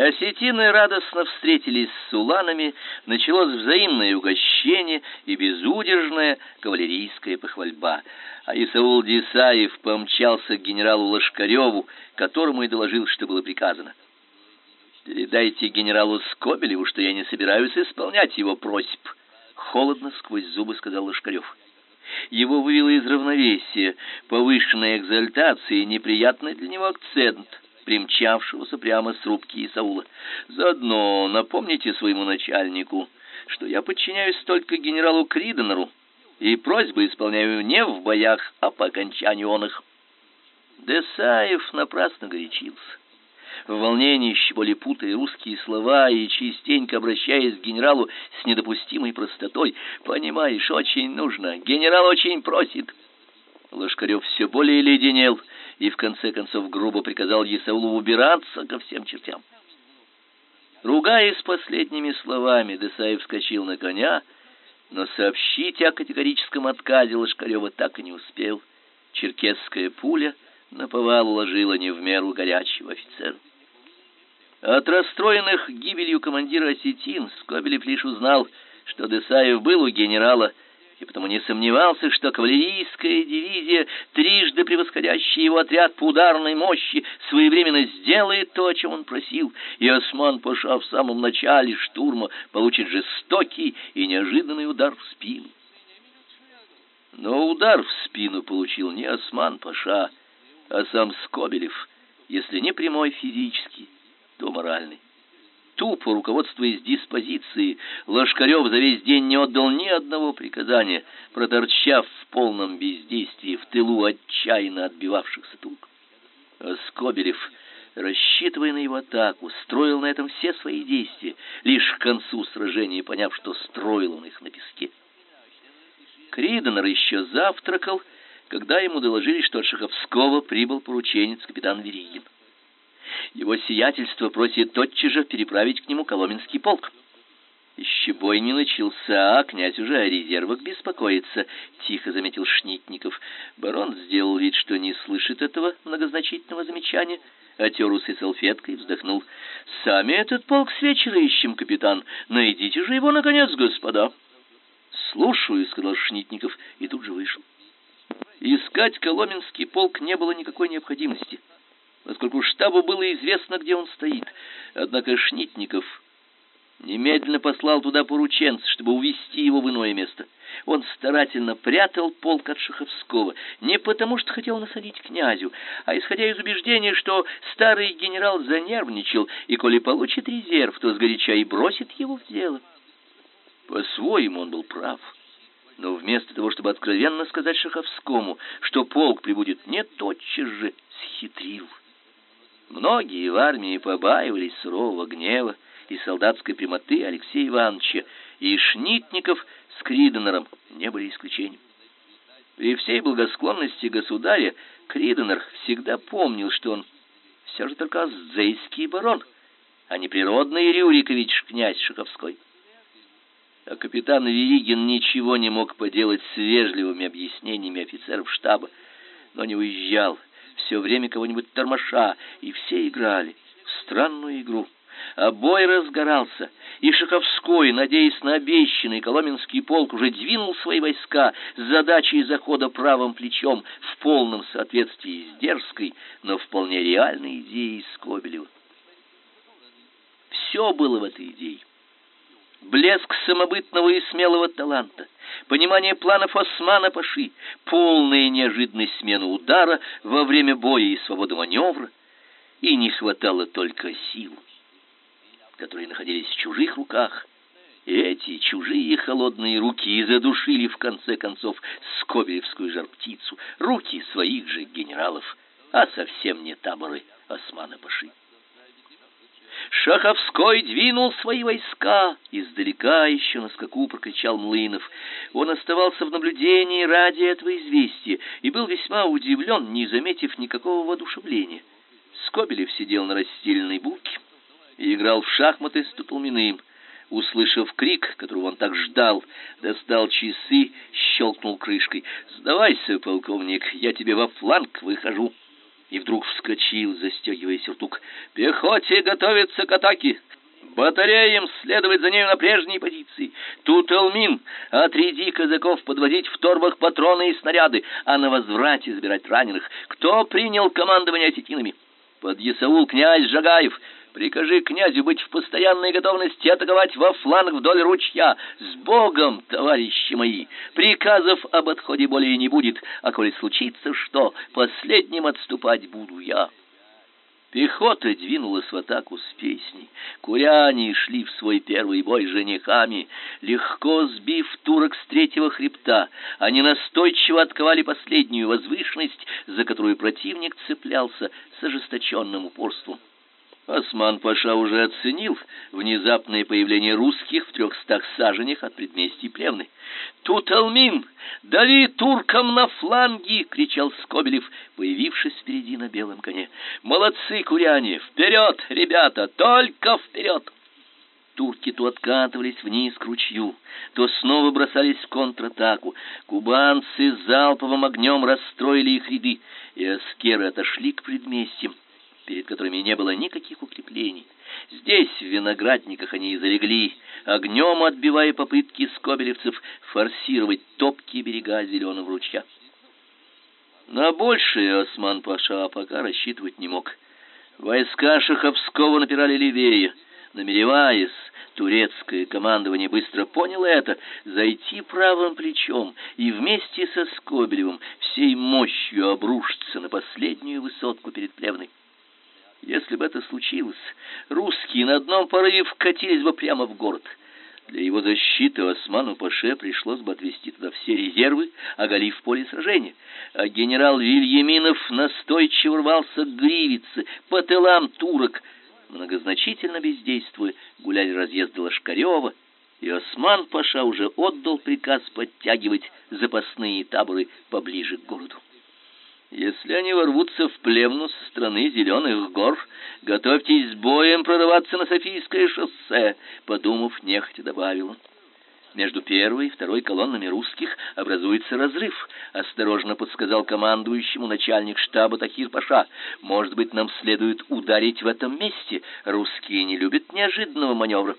Осетины радостно встретились с уланами, началось взаимное угощение и безудержная кавалерийская похвальба. А Исаул Дисаев помчался к генералу Лошкареву, которому и доложил, что было приказано. «Передайте генералу Скобелеву, что я не собираюсь исполнять его просьб», — холодно сквозь зубы сказал Лошкарев. Его вывело из равновесия повышенная экзальтация и неприятный для него акцент — примчавшегося прямо с рубки Исаула. Заодно напомните своему начальнику, что я подчиняюсь только генералу Криденеру и просьбы исполняю не в боях, а по окончанию он их. Десаев напрасно горячился. В волнении, еще более путая русские слова и частенько обращаясь к генералу с недопустимой простотой, «Понимаешь, очень нужно, генерал очень просит». Лошкарев все более леденел и в конце концов грубо приказал Есаулу убираться ко всем чертям. Ругаясь последними словами, Десаев вскочил на коня, но сообщить о категорическом отказе Лошкарева так и не успел. Черкесская пуля наповал уложила не в меру горячего офицера. От расстроенных гибелью командира осетин Скобелев лишь узнал, что Десаев был у генерала и потому не сомневался, что кавалерийская дивизия, трижды превосходящая его отряд по ударной мощи, своевременно сделает то, о чем он просил, и Осман-паша в самом начале штурма получит жестокий и неожиданный удар в спину. Но удар в спину получил не Осман-паша, а сам Скобелев, если не прямой физический, то моральный тупо руководствуясь диспозицией, Лошкарев за весь день не отдал ни одного приказания, проторчав в полном бездействии в тылу отчаянно отбивавшихся турок. А Скобелев, рассчитывая на его атаку, строил на этом все свои действия, лишь к концу сражения поняв, что строил он их на песке. Криденер еще завтракал, когда ему доложили, что от Шаховского прибыл порученец капитан Веригин. Его сиятельство просит тотчас же переправить к нему Коломенский полк. Еще бой не начался, а князь уже о резервах беспокоится, тихо заметил Шнитников. Барон сделал вид, что не слышит этого многозначительного замечания, отер усы салфеткой и вздохнул. Сами этот полк с вечера ищем, капитан. Найдите же его наконец, господа. Слушаю, сказал Шнитников и тут же вышел. Искать Коломенский полк не было никакой необходимости поскольку штабу было известно, где он стоит. Однако Шнитников немедленно послал туда порученца, чтобы увести его в иное место. Он старательно прятал полк от Шаховского, не потому что хотел насадить князю, а исходя из убеждения, что старый генерал занервничал, и коли получит резерв, то сгоряча и бросит его в дело. По-своему он был прав. Но вместо того, чтобы откровенно сказать Шаховскому, что полк прибудет не тотчас же, схитрил. Многие в армии побаивались сурового гнева и солдатской прямоты Алексея Ивановича, и Шнитников с Криденером не были исключением. При всей благосклонности государя Криденер всегда помнил, что он все же только азейский барон, а не природный Рюрикович князь Шаховской. А капитан Веригин ничего не мог поделать с вежливыми объяснениями офицеров штаба, но не уезжал все время кого-нибудь тормоша, и все играли в странную игру. А бой разгорался, и Шаховской, надеясь на обещанный Коломенский полк, уже двинул свои войска с задачей захода правым плечом в полном соответствии с дерзкой, но вполне реальной идеей Скобелева. Все было в этой идее блеск самобытного и смелого таланта, понимание планов Османа Паши, полная неожиданность смены удара во время боя и свобода маневра, и не хватало только сил, которые находились в чужих руках. И эти чужие холодные руки задушили в конце концов скобелевскую жар-птицу, руки своих же генералов, а совсем не таборы Османа Паши. Шаховской двинул свои войска, издалека еще на скаку прокричал Млынов. Он оставался в наблюдении ради этого известия и был весьма удивлен, не заметив никакого воодушевления. Скобелев сидел на расстеленной булке и играл в шахматы с Туполминым. Услышав крик, которого он так ждал, достал часы, щелкнул крышкой. «Сдавайся, полковник, я тебе во фланг выхожу». И вдруг вскочил, застегивая сюртук. «Пехоте готовится к атаке! Батареям следовать за нею на прежние позиции! Тут Элмин, отряди казаков подводить в торбах патроны и снаряды, а на возврате забирать раненых! Кто принял командование осетинами?» «Под Ясаул князь Жагаев!» Прикажи князю быть в постоянной готовности атаковать во фланг вдоль ручья. С Богом, товарищи мои! Приказов об отходе более не будет, а коли случится что, последним отступать буду я». Пехота двинулась в атаку с песней. Куряне шли в свой первый бой женихами. Легко сбив турок с третьего хребта, они настойчиво отковали последнюю возвышенность, за которую противник цеплялся с ожесточенным упорством. Осман-паша уже оценил внезапное появление русских в трехстах саженях от предместий Плевны. «Тут Алмин! Дави туркам на фланги!» — кричал Скобелев, появившись впереди на белом коне. «Молодцы, куряне! Вперед, ребята! Только вперед!» Турки то откатывались вниз к ручью, то снова бросались в контратаку. Кубанцы залповым огнем расстроили их ряды, и аскеры отошли к предместьям перед которыми не было никаких укреплений. Здесь, в виноградниках, они и залегли, огнем отбивая попытки скобелевцев форсировать топкие берега зеленого ручья. На большее Осман-паша пока рассчитывать не мог. Войска Шаховского напирали левее, намереваясь, турецкое командование быстро поняло это, зайти правым плечом и вместе со Скобелевым всей мощью обрушиться на последнюю высотку перед Плевной. Если бы это случилось, русские на одном порыве вкатились бы прямо в город. Для его защиты Осману Паше пришлось бы отвести туда все резервы, оголив поле сражения. А генерал Вильяминов настойчиво рвался к Гривице, по тылам турок. Многозначительно бездействуя, гуляли разъезды Лошкарева, и Осман Паша уже отдал приказ подтягивать запасные таборы поближе к городу. Если они ворвутся в плевну со стороны зеленых гор, готовьтесь с боем прорываться на Софийское шоссе, подумав, нехотя добавил Между первой и второй колоннами русских образуется разрыв, осторожно подсказал командующему начальник штаба Тахир Паша. Может быть, нам следует ударить в этом месте. Русские не любят неожиданного маневра.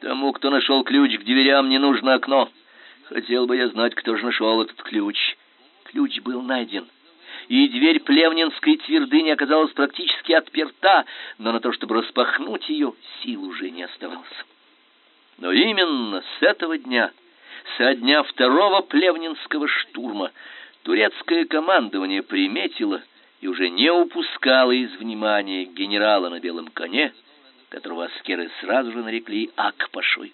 Тому, кто нашел ключ к дверям, не нужно окно. Хотел бы я знать, кто же нашел этот ключ. Ключ был найден и дверь Плевнинской твердыни оказалась практически отперта, но на то, чтобы распахнуть ее, сил уже не оставалось. Но именно с этого дня, со дня второго Плевнинского штурма, турецкое командование приметило и уже не упускало из внимания генерала на белом коне, которого аскеры сразу же нарекли Акпашой.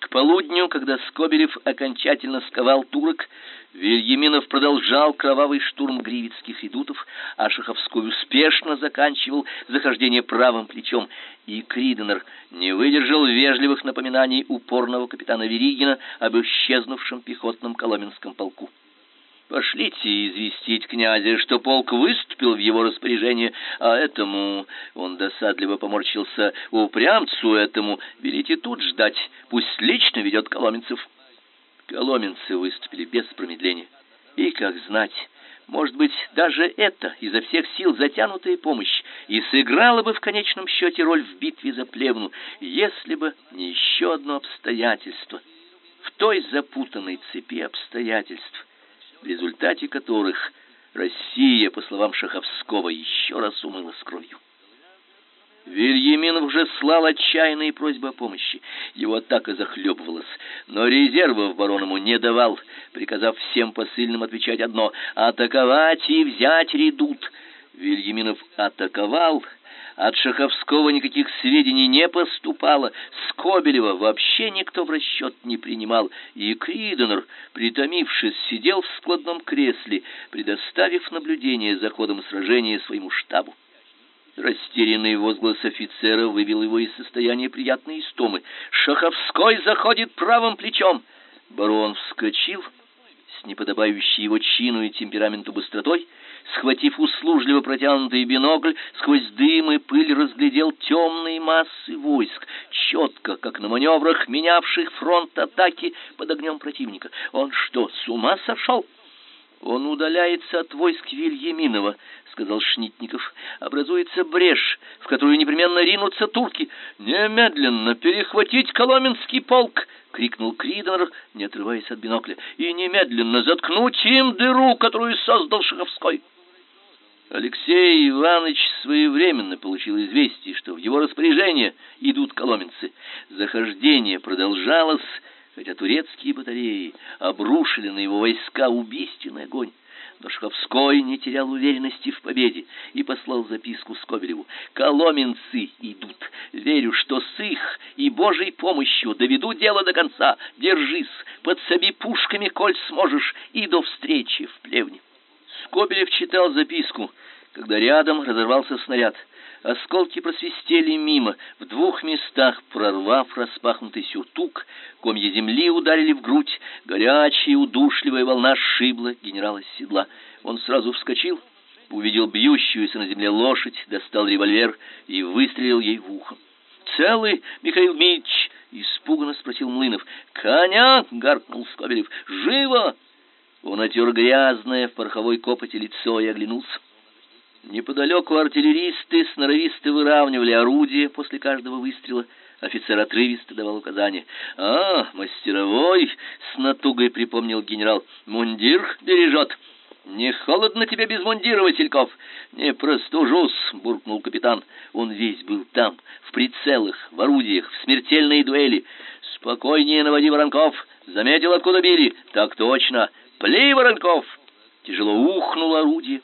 К полудню, когда Скобелев окончательно сковал турок, Вильяминов продолжал кровавый штурм гривицких редутов, а Шаховской успешно заканчивал захождение правым плечом, и Криденер не выдержал вежливых напоминаний упорного капитана Веригина об исчезнувшем пехотном коломенском полку. Пошлите известить князя, что полк выступил в его распоряжение, а этому, он досадливо поморщился, упрямцу этому, велите тут ждать, пусть лично ведет коломенцев. Коломенцы выступили без промедления. И, как знать, может быть, даже это, изо всех сил затянутая помощь, и сыграла бы в конечном счете роль в битве за Плевну, если бы не еще одно обстоятельство в той запутанной цепи обстоятельств, в результате которых Россия, по словам Шаховского, еще раз умылась кровью. Вильяминов уже слал отчаянные просьбы о помощи. Его атака захлебывалась, но резервов бароному не давал, приказав всем посыльным отвечать одно — атаковать и взять редут. Вильяминов атаковал, от Шаховского никаких сведений не поступало, Скобелева вообще никто в расчет не принимал, и Криденер, притомившись, сидел в складном кресле, предоставив наблюдение за ходом сражения своему штабу. Растерянный возглас офицера вывел его из состояния приятной истомы. «Шаховской заходит правым плечом!» Барон вскочил с неподобающей его чину и темпераменту быстротой, схватив услужливо протянутый бинокль, сквозь дым и пыль разглядел темные массы войск, четко, как на маневрах, менявших фронт атаки под огнем противника. Он что, с ума сошел? Он удаляется от войск Вильяминова, сказал Шнитников. Образуется брешь, в которую непременно ринутся турки. Немедленно перехватить Коломенский полк, крикнул Криденер, не отрываясь от бинокля. И немедленно заткнуть им дыру, которую создал Шаховской. Алексей Иванович своевременно получил известие, что в его распоряжение идут коломенцы. Захождение продолжалось, хотя турецкие батареи обрушили на его войска убийственный огонь. Но Шаховской не терял уверенности в победе и послал записку Скобелеву. «Коломенцы идут. Верю, что с их и Божьей помощью доведу дело до конца. Держись, подсоби пушками, коль сможешь, и до встречи в плевне». Скобелев читал записку, когда рядом разорвался снаряд. Осколки просвистели мимо, в двух местах прорвав распахнутый сюртук, комья земли ударили в грудь, горячая удушливая волна сшибла генерала с седла. Он сразу вскочил, увидел бьющуюся на земле лошадь, достал револьвер и выстрелил ей в ухо. «Целый, Михаил Мич?» — испуганно спросил Млынов. «Коня!» — гаркнул Скобелев. «Живо!» Он отер грязное в пороховой копоти лицо и оглянулся. Неподалеку артиллеристы сноровисто выравнивали орудие после каждого выстрела. Офицер отрывисто давал указания. «А, мастеровой!» — с натугой припомнил генерал. «Мундир бережет!» «Не холодно тебе без мундира, Васильков?» «Не простужусь», — буркнул капитан. Он весь был там, в прицелах, в орудиях, в смертельной дуэли. «Спокойнее наводи воронков. Заметил, откуда били?» «Так точно. Пли, воронков!» Тяжело ухнуло орудие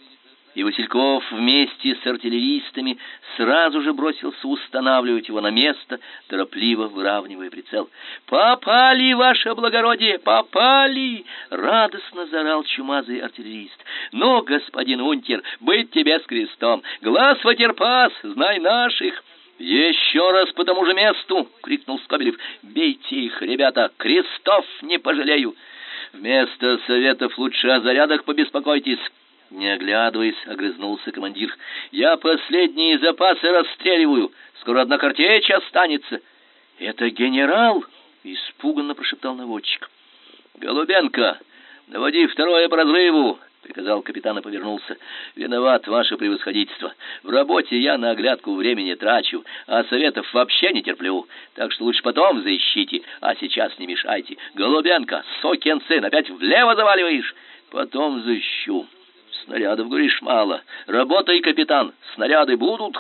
и Васильков вместе с артиллеристами сразу же бросился устанавливать его на место, торопливо выравнивая прицел. «Попали, ваше благородие, попали!» — радостно заорал чумазый артиллерист. «Ну, господин унтер, быть тебе с крестом! Глаз вотерпас, знай наших!» «Еще раз по тому же месту!» — крикнул Скобелев. «Бейте их, ребята! Крестов не пожалею! Вместо советов лучше о зарядах побеспокойтесь!» Не оглядываясь, огрызнулся командир. Я последние запасы расстреливаю. Скоро одна картечь останется. Это генерал, испуганно прошептал наводчик. Голубенко, наводи второе по разрыву, приказал капитан и повернулся. Виноват ваше превосходительство. В работе я на оглядку времени трачу, а советов вообще не терплю. Так что лучше потом заищите, а сейчас не мешайте. Голубенко, сокин сын, опять влево заваливаешь. Потом защу. Снарядов, говоришь, мало. Работай, капитан, снаряды будут.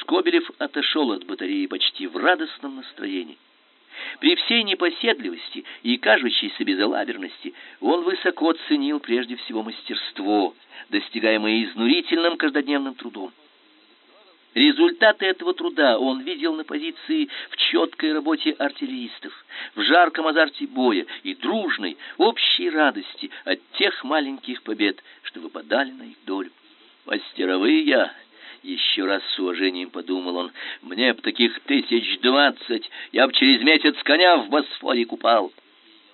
Скобелев отошел от батареи почти в радостном настроении. При всей непоседливости и кажущейся безалаберности он высоко ценил прежде всего мастерство, достигаемое изнурительным каждодневным трудом. Результаты этого труда он видел на позиции в четкой работе артиллеристов, в жарком азарте боя и дружной общей радости от тех маленьких побед, что выпадали на их долю. Мастеровые, еще раз с уважением подумал он, мне б таких тысяч двадцать, я б через месяц коня в Босфоре купал.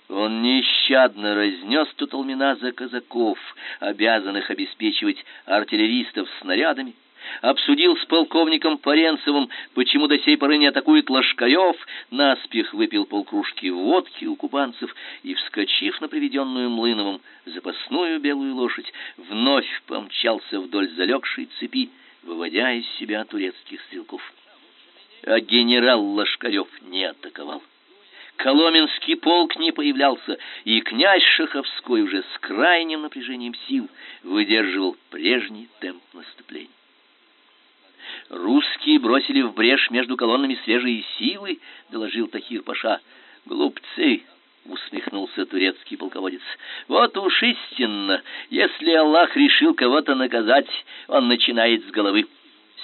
Он нещадно разнес тут толмина за казаков, обязанных обеспечивать артиллеристов снарядами, обсудил с полковником Паренцевым, почему до сей поры не атакует Ложкаев, наспех выпил полкружки водки у кубанцев и, вскочив на приведенную Млыновым запасную белую лошадь, вновь помчался вдоль залегшей цепи, выводя из себя турецких стрелков. А генерал Ложкарев не атаковал. Коломенский полк не появлялся, и князь Шаховской уже с крайним напряжением сил выдерживал прежний темп наступления. Русские бросили в брешь между колоннами свежие силы, доложил Тахир Паша. Глупцы, турецкий полководец. Вот уж истинно, если Аллах решил кого-то наказать, он начинает с головы.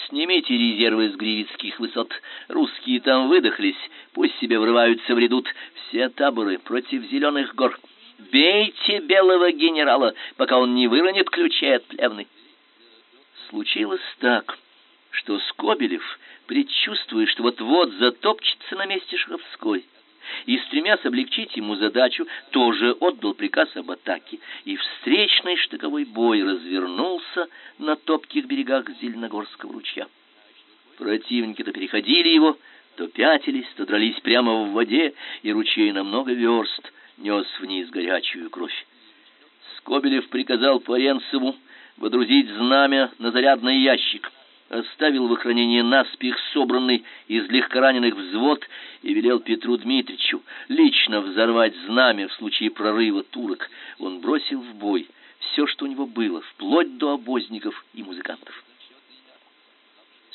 Снимите резервы с гривицких высот. Русские там выдохлись, пусть себе врываются в редут. Все таборы против зеленых гор. Бейте белого генерала, пока он не выронит ключей от плевны. Случилось так что Скобелев, предчувствуя, что вот-вот затопчется на месте Шаховской, и стремясь облегчить ему задачу, тоже отдал приказ об атаке, и встречный штыковой бой развернулся на топких берегах Зеленогорского ручья. Противники то переходили его, то пятились, то дрались прямо в воде, и ручей на много верст нес вниз горячую кровь. Скобелев приказал Поренцеву водрузить знамя на зарядный ящик, оставил в охранении наспех собранный из легкораненых взвод и велел Петру Дмитриевичу лично взорвать знамя в случае прорыва турок. Он бросил в бой все, что у него было, вплоть до обозников и музыкантов.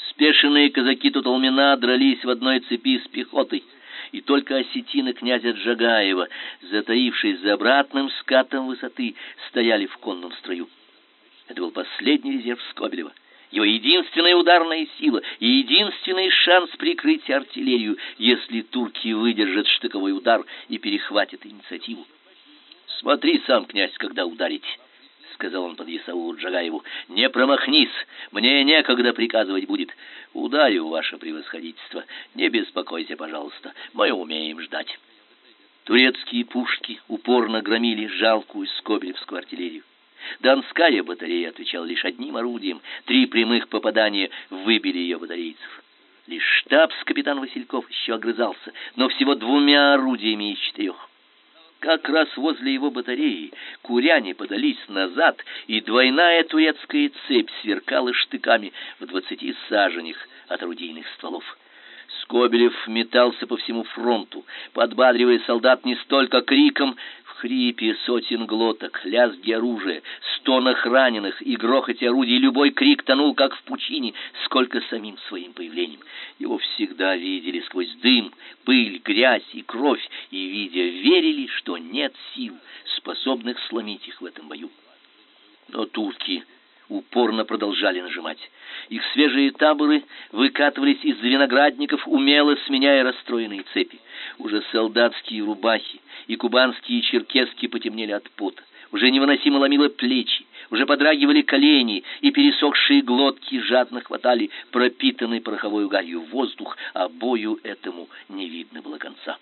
Спешенные казаки Туталмина дрались в одной цепи с пехотой, и только осетины князя Джагаева, затаившись за обратным скатом высоты, стояли в конном строю. Это был последний резерв Скобелева, его единственная ударная сила и единственный шанс прикрыть артиллерию, если турки выдержат штыковой удар и перехватят инициативу. Смотри сам, князь, когда ударить сказал он подъясаулу Джагаеву. Не промахнись, мне некогда приказывать будет. Ударю, ваше превосходительство. Не беспокойся, пожалуйста. Мы умеем ждать. Турецкие пушки упорно громили жалкую скобелевскую артиллерию. Донская батарея отвечала лишь одним орудием. Три прямых попадания выбили ее батарейцев. Лишь штабс-капитан Васильков еще огрызался, но всего двумя орудиями из четырех. Как раз возле его батареи куряне подались назад, и двойная турецкая цепь сверкала штыками в двадцати саженях от орудийных стволов. Скобелев метался по всему фронту, подбадривая солдат не столько криком, хрипе сотен глоток, лязге оружия, стонах раненых и грохоте орудий любой крик тонул, как в пучине, сколько самим своим появлением. Его всегда видели сквозь дым, пыль, грязь и кровь, и, видя, верили, что нет сил, способных сломить их в этом бою. Но турки упорно продолжали нажимать. Их свежие таборы выкатывались из виноградников, умело сменяя расстроенные цепи. Уже солдатские рубахи и кубанские черкески потемнели от пота. Уже невыносимо ломило плечи, уже подрагивали колени, и пересохшие глотки жадно хватали пропитанный пороховой гарью воздух, а бою этому не видно было конца.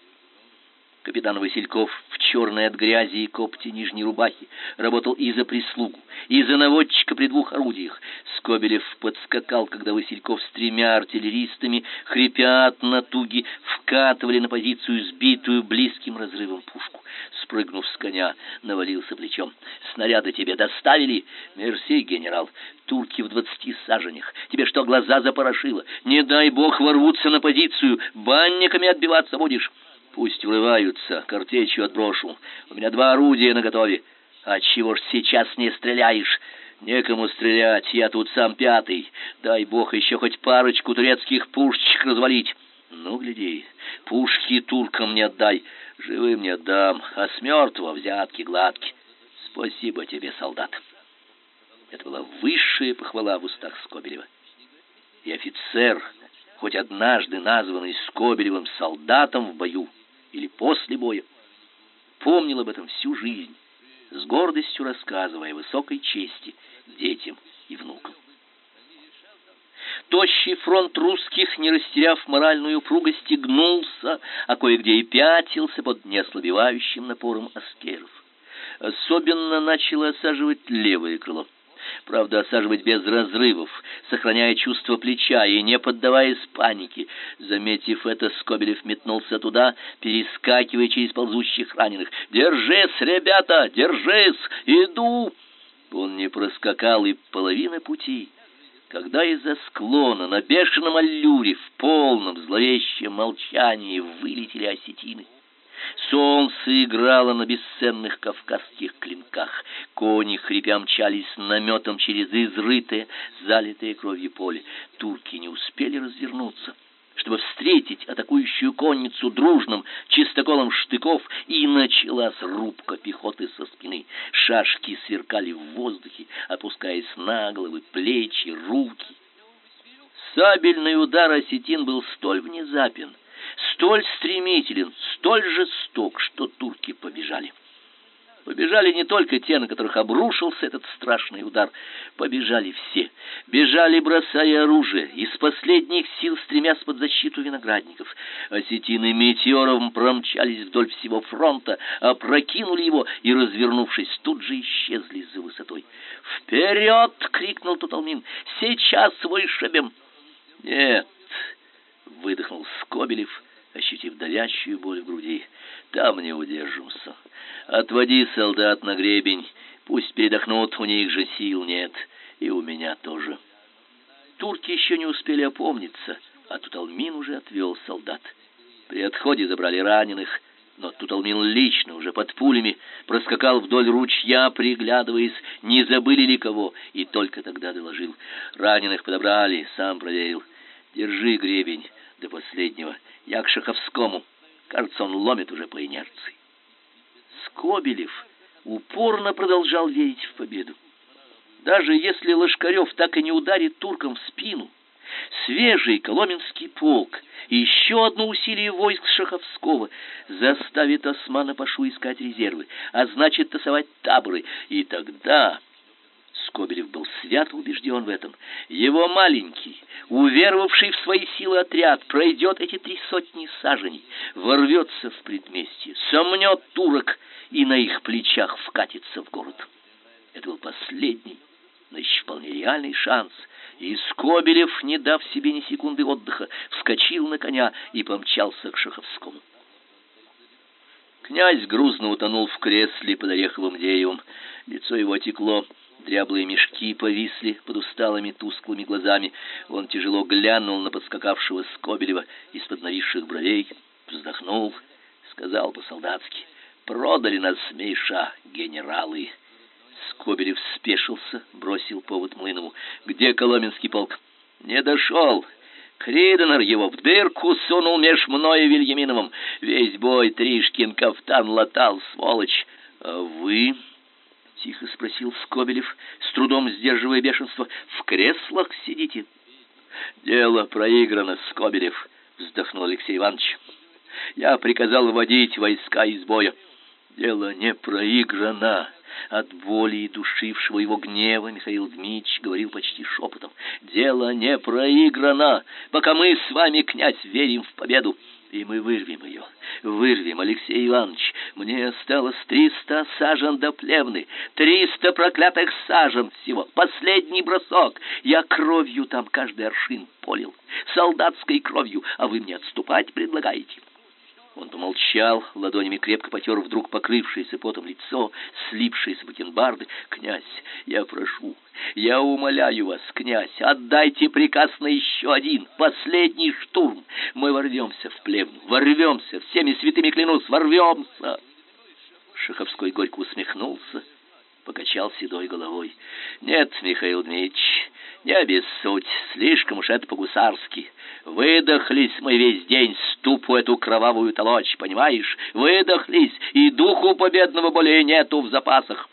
Капитан Васильков в черной от грязи и копти нижней рубахи работал и за прислугу, и за наводчика при двух орудиях. Скобелев подскакал, когда Васильков с тремя артиллеристами, хрипя от натуги, вкатывали на позицию сбитую близким разрывом пушку. Спрыгнув с коня, навалился плечом. «Снаряды тебе доставили?» «Мерси, генерал. Турки в двадцати саженях. Тебе что, глаза запорошило? Не дай бог ворвутся на позицию. Банниками отбиваться будешь». Пусть врываются, картечью отброшу. У меня два орудия наготове. А чего ж сейчас не стреляешь? Некому стрелять, я тут сам пятый. Дай бог еще хоть парочку турецких пушечек развалить. Ну, гляди, пушки туркам не отдай, живым не отдам, а с мертвого взятки гладки. Спасибо тебе, солдат. Это была высшая похвала в устах Скобелева. И офицер, хоть однажды названный Скобелевым солдатом в бою, или после боя. Помнил об этом всю жизнь, с гордостью рассказывая о высокой чести детям и внукам. Тощий фронт русских, не растеряв моральную упругость, гнулся, а кое-где и пятился под неослабевающим напором аскеров. Особенно начало осаживать левое крыло. Правда, осаживать без разрывов, сохраняя чувство плеча и не поддаваясь панике. Заметив это, Скобелев метнулся туда, перескакивая через ползущих раненых. «Держись, ребята, держись! Иду!» Он не проскакал и половины пути, когда из-за склона на бешеном аллюре в полном зловещем молчании вылетели осетины. Солнце играло на бесценных кавказских клинках. Кони хрипя мчались наметом через изрытое, залитое кровью поле. Турки не успели развернуться, чтобы встретить атакующую конницу дружным чистоколом штыков, и началась рубка пехоты со спины. Шашки сверкали в воздухе, опускаясь на головы, плечи, руки. Сабельный удар осетин был столь внезапен, столь стремителен, столь жесток, что турки побежали. Побежали не только те, на которых обрушился этот страшный удар, побежали все. Бежали, бросая оружие, из последних сил стремясь под защиту виноградников. Осетины метеором промчались вдоль всего фронта, опрокинули его и, развернувшись, тут же исчезли за высотой. «Вперед!» — крикнул Туталмин. «Сейчас вышибем!» «Нет!» — выдохнул Скобелев ощутив давящую боль в груди. Там не удержимся. Отводи солдат на гребень, Пусть передохнут, у них же сил нет, и у меня тоже. Турки еще не успели опомниться, а Туталмин уже отвел солдат. При отходе забрали раненых, но Туталмин лично, уже под пулями, проскакал вдоль ручья, приглядываясь, не забыли ли кого, и только тогда доложил. Раненых подобрали, сам проверил. Держи гребень до последнего. Я к Шаховскому. Кажется, он ломит уже по инерции. Скобелев упорно продолжал верить в победу. Даже если Лошкарев так и не ударит туркам в спину, свежий Коломенский полк и еще одно усилие войск Шаховского заставит османа Пашу искать резервы, а значит тасовать таборы, и тогда Скобелев был свято убежден в этом. Его маленький, уверовавший в свои силы отряд пройдет эти три сотни саженей, ворвется в предместье, сомнет турок и на их плечах вкатится в город. Это был последний, но еще вполне реальный шанс. И Скобелев, не дав себе ни секунды отдыха, вскочил на коня и помчался к Шаховскому. Князь грузно утонул в кресле под ореховым деревом. Лицо его текло, дряблые мешки повисли под усталыми тусклыми глазами. Он тяжело глянул на подскакавшего Скобелева из-под нависших бровей, вздохнул, сказал по-солдатски: "Продали нас, Миша, генералы". Скобелев спешился, бросил повод Млынову: "Где Коломенский полк?" "Не дошел. Криденер его в дырку сунул меж мной и Вильяминовым. Весь бой Тришкин кафтан латал, сволочь. А вы тихо спросил Скобелев, с трудом сдерживая бешенство. В креслах сидите? Дело проиграно, Скобелев, вздохнул Алексей Иванович. Я приказал вводить войска из боя. Дело не проиграно. От боли и душившего его гнева Михаил Дмитрич говорил почти шепотом. Дело не проиграно, пока мы с вами, князь, верим в победу. И мы вырвем ее. Вырвем, Алексей Иванович. Мне осталось триста сажен до плевны, триста проклятых сажен всего. Последний бросок. Я кровью там каждый аршин полил, солдатской кровью, а вы мне отступать предлагаете. Он помолчал, ладонями крепко потер вдруг покрывшееся потом лицо, слипшиеся бакенбарды. «Князь, я прошу, я умоляю вас, князь, отдайте приказ на еще один, последний штурм. Мы ворвемся в плевну, ворвемся, всеми святыми клянусь, ворвемся!» Шаховской горько усмехнулся, покачал седой головой. «Нет, Михаил Дмитрич, не обессудь, слишком уж это по-гусарски. Выдохлись мы весь день, ступу эту кровавую толочь, понимаешь? Выдохлись, и духу победного более нету в запасах.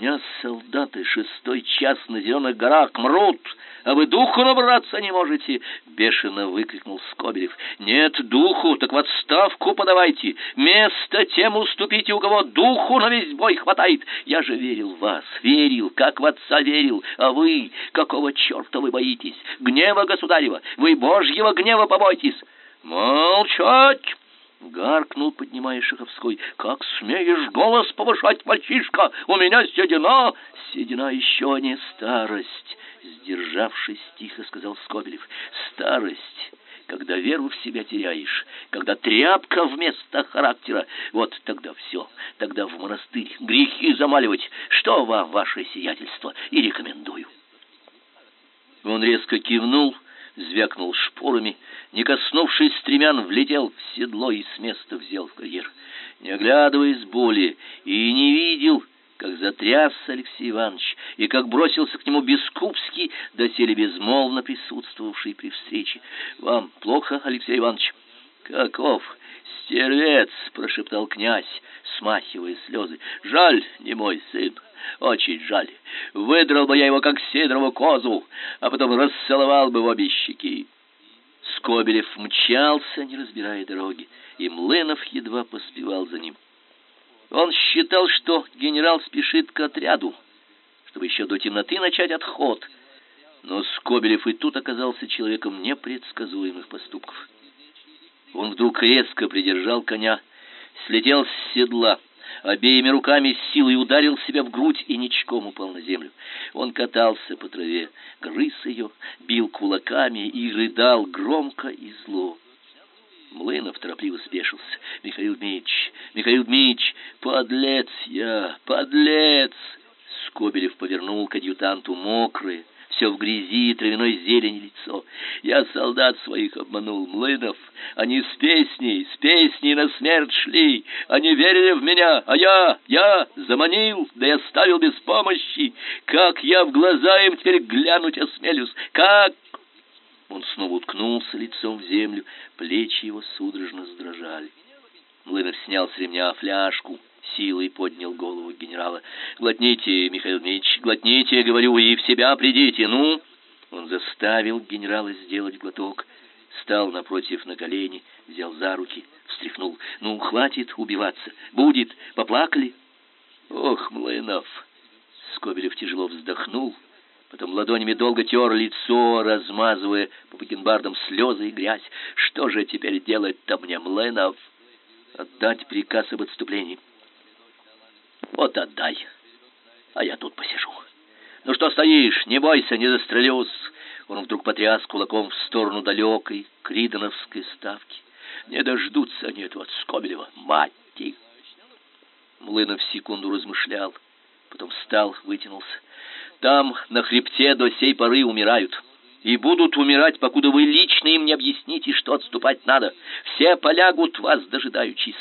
Меня солдаты шестой час на зеленых горах мрут, а вы духу набраться не можете, бешено выкрикнул Скобелев. Нет духу, так в отставку подавайте. Место тем уступите, у кого духу на весь бой хватает. Я же верил в вас, верил, как в отца верил. А вы, какого черта вы боитесь? Гнева государева, вы божьего гнева побойтесь. Молчать! Гаркнул, поднимая Шаховской. Как смеешь голос повышать, мальчишка? У меня седина, седина еще не старость, сдержавшись тихо сказал Скобелев. Старость когда веру в себя теряешь, когда тряпка вместо характера, вот тогда все, тогда в монастырь грехи замаливать, что вам ваше сиятельство и рекомендую. Он резко кивнул, звякнул шпорами, не коснувшись стремян, влетел в седло и с места взял в карьер. Не оглядываясь более и не видел, как затрясся Алексей Иванович и как бросился к нему Бескупский, доселе безмолвно присутствовавший при встрече. «Вам плохо, Алексей Иванович?» «Каков стервец!» — прошептал князь, смахивая слезы. «Жаль, не мой сын, очень жаль. Выдрал бы я его, как седрову козу, а потом расцеловал бы в обе щеки». Скобелев мчался, не разбирая дороги, и Млынов едва поспевал за ним. Он считал, что генерал спешит к отряду, чтобы еще до темноты начать отход. Но Скобелев и тут оказался человеком непредсказуемых поступков. Он вдруг резко придержал коня, слетел с седла, обеими руками с силой ударил себя в грудь и ничком упал на землю. Он катался по траве, грыз ее, бил кулаками и рыдал громко и зло. Млынов торопливо спешился. Михаил Дмитрич, Михаил Дмитрич, подлец я, подлец. Скобелев повернул к адъютанту мокрое, все в грязи и травяной зелени лицо. Я солдат своих обманул, Млынов. Они с песней, с песней на смерть шли. Они верили в меня, а я, я заманил, да я ставил без помощи. Как я в глаза им теперь глянуть осмелюсь? Как? Он снова уткнулся лицом в землю, плечи его судорожно задрожали. Млынов снял с ремня фляжку, силой поднял голову генерала. «Глотните, Михаил Дмитриевич, глотните, говорю, и в себя придите, ну!» Он заставил генерала сделать глоток, стал напротив на колени, взял за руки, встряхнул. «Ну, хватит убиваться, будет, поплакали?» «Ох, Млынов!» Скобелев тяжело вздохнул, потом ладонями долго тер лицо, размазывая по бакенбардам слезы и грязь. «Что же теперь делать-то мне, Млынов?» «Отдать приказ об отступлении». Вот отдай, а я тут посижу. Ну что стоишь? Не бойся, не застрелюсь. Он вдруг потряс кулаком в сторону далекой Кридоновской ставки. Не дождутся они этого от Скобелева, мать их. Млынов секунду размышлял, потом встал, вытянулся. Там на хребте до сей поры умирают. И будут умирать, покуда вы лично им не объясните, что отступать надо. Все полягут вас, дожидаючись.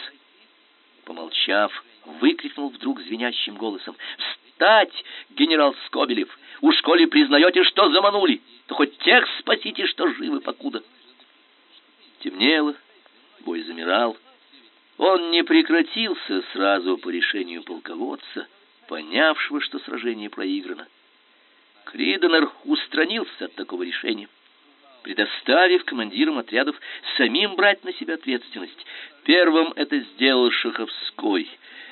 Помолчав, выкрикнул вдруг звенящим голосом: "Встать, генерал Скобелев! Уж коли признаете, что заманули, то хоть тех спасите, что живы покуда". Темнело, бой замирал. Он не прекратился сразу по решению полководца, понявшего, что сражение проиграно. Криденер устранился от такого решения предоставив командирам отрядов самим брать на себя ответственность. Первым это сделал Шаховской.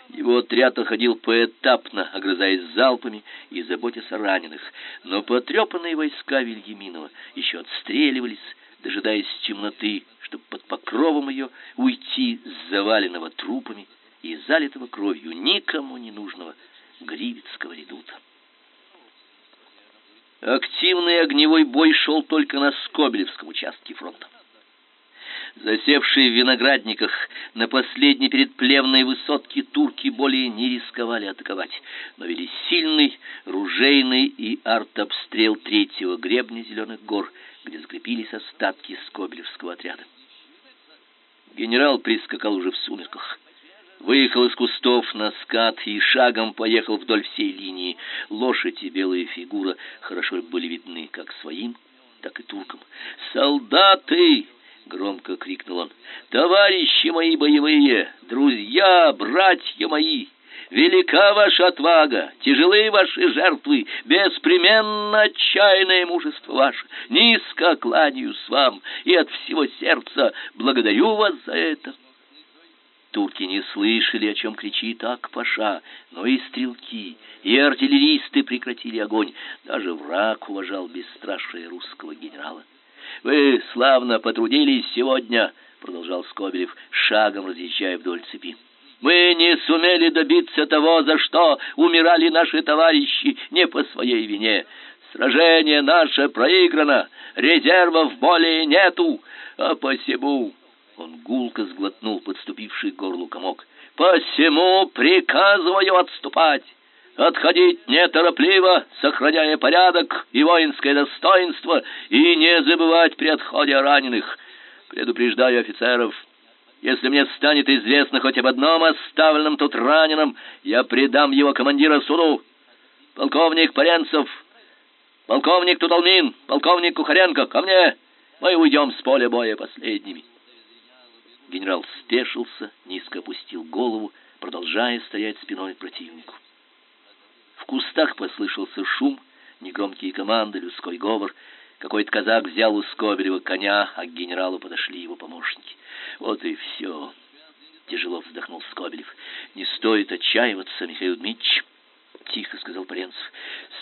Его отряд отходил поэтапно, огрызаясь залпами и заботясь о раненых, но потрепанные войска Вильяминова еще отстреливались, дожидаясь темноты, чтобы под покровом ее уйти с заваленного трупами и залитого кровью никому не нужного Гривицкого редута. Активный огневой бой шел только на Скобелевском участке фронта. Засевшие в виноградниках на последней перед плевной высотке турки более не рисковали атаковать, но вели сильный ружейный и артобстрел третьего гребня зеленых гор, где скрепились остатки Скобелевского отряда. Генерал прискакал уже в сумерках выехал из кустов на скат и шагом поехал вдоль всей линии. Лошадь и белая фигура хорошо были видны как своим, так и туркам. «Солдаты!» — громко крикнул он. «Товарищи мои боевые, друзья, братья мои!» Велика ваша отвага, тяжелые ваши жертвы, беспременно отчаянное мужество ваше. Низко кланяюсь вам и от всего сердца благодарю вас за это. Турки не слышали, о чем кричит Ак-паша, но и стрелки, и артиллеристы прекратили огонь. Даже враг уважал бесстрашие русского генерала. «Вы славно потрудились сегодня», — продолжал Скобелев, шагом разъезжая вдоль цепи. «Мы не сумели добиться того, за что умирали наши товарищи, не по своей вине. Сражение наше проиграно, резервов более нету, а посему он гулко сглотнул подступивший к горлу комок. «Посему приказываю отступать, отходить неторопливо, сохраняя порядок и воинское достоинство, и не забывать при отходе о раненых. Предупреждаю офицеров, если мне станет известно хоть об одном оставленном тут раненом, я предам его командира суду. Полковник Паренцев, полковник Туталмин, полковник Кухаренко, ко мне! Мы уйдем с поля боя последними». Генерал спешился, низко опустил голову, продолжая стоять спиной к противнику. В кустах послышался шум, негромкие команды, людской говор. Какой-то казак взял у Скобелева коня, а к генералу подошли его помощники. Вот и все. Тяжело вздохнул Скобелев. Не стоит отчаиваться, Михаил Дмитрич. Тихо сказал Паренцев.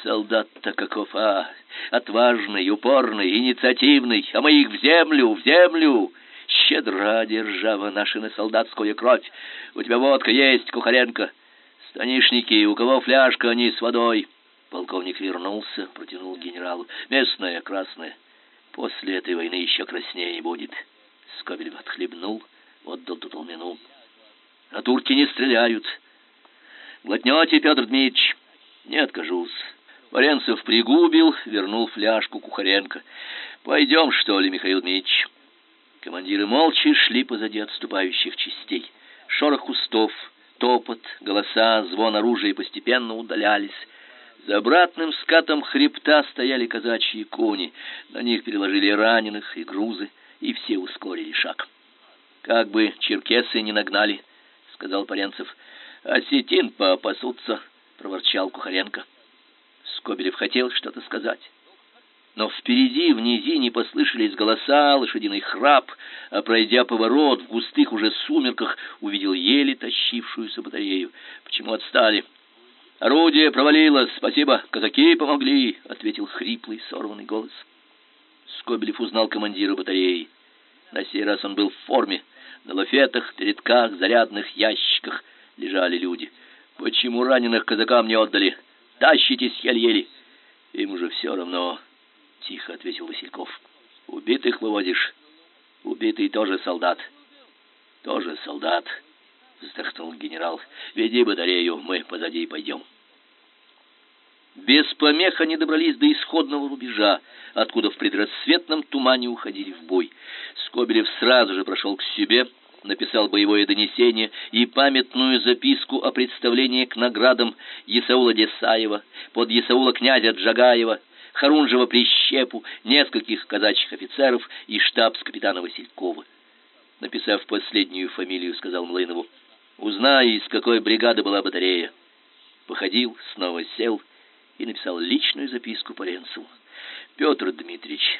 Солдат-то каков, а? Отважный, упорный, инициативный, а мы их в землю, в землю. Щедра держава наша на солдатскую кровь. У тебя водка есть, Кухаренко. Станишники, у кого фляжка, они с водой. Полковник вернулся, протянул генералу. Местная, красная. После этой войны еще краснее будет. Скобелев отхлебнул, отдал Тутолмину. На турки не стреляют. Глотнете, Петр Дмитрич? Не откажусь. Варенцев пригубил, вернул фляжку Кухаренко. Пойдем, что ли, Михаил Дмитрич? Командиры молча шли позади отступающих частей. Шорох кустов, топот, голоса, звон оружия постепенно удалялись. За обратным скатом хребта стояли казачьи кони. На них переложили раненых и грузы, и все ускорили шаг. Как бы черкесы не нагнали, сказал Паренцев. Осетин попасутся, проворчал Кухаренко. Скобелев хотел что-то сказать, но впереди в низине послышались голоса, лошадиный храп, а пройдя поворот в густых уже сумерках, увидел еле тащившуюся батарею. Почему отстали? Орудие провалилось. Спасибо, казаки помогли, ответил хриплый, сорванный голос. Скобелев узнал командира батареи. На сей раз он был в форме. На лафетах, передках, зарядных ящиках лежали люди. Почему раненых казакам не отдали? Тащитесь еле-еле. Им уже все равно, тихо ответил Васильков. Убитых выводишь. Убитый тоже солдат. Тоже солдат вздохнул генерал. Веди батарею, мы позади пойдем. Без помех они добрались до исходного рубежа, откуда в предрассветном тумане уходили в бой. Скобелев сразу же прошел к себе, написал боевое донесение и памятную записку о представлении к наградам Исаула Десаева, под Исаула князя Джагаева, Харунжева Прищепу, нескольких казачьих офицеров и штабс-капитана Василькова. Написав последнюю фамилию, сказал Млынову: Узнай, из какой бригады была батарея. Походил, снова сел и написал личную записку Паренцеву. Петр Дмитриевич,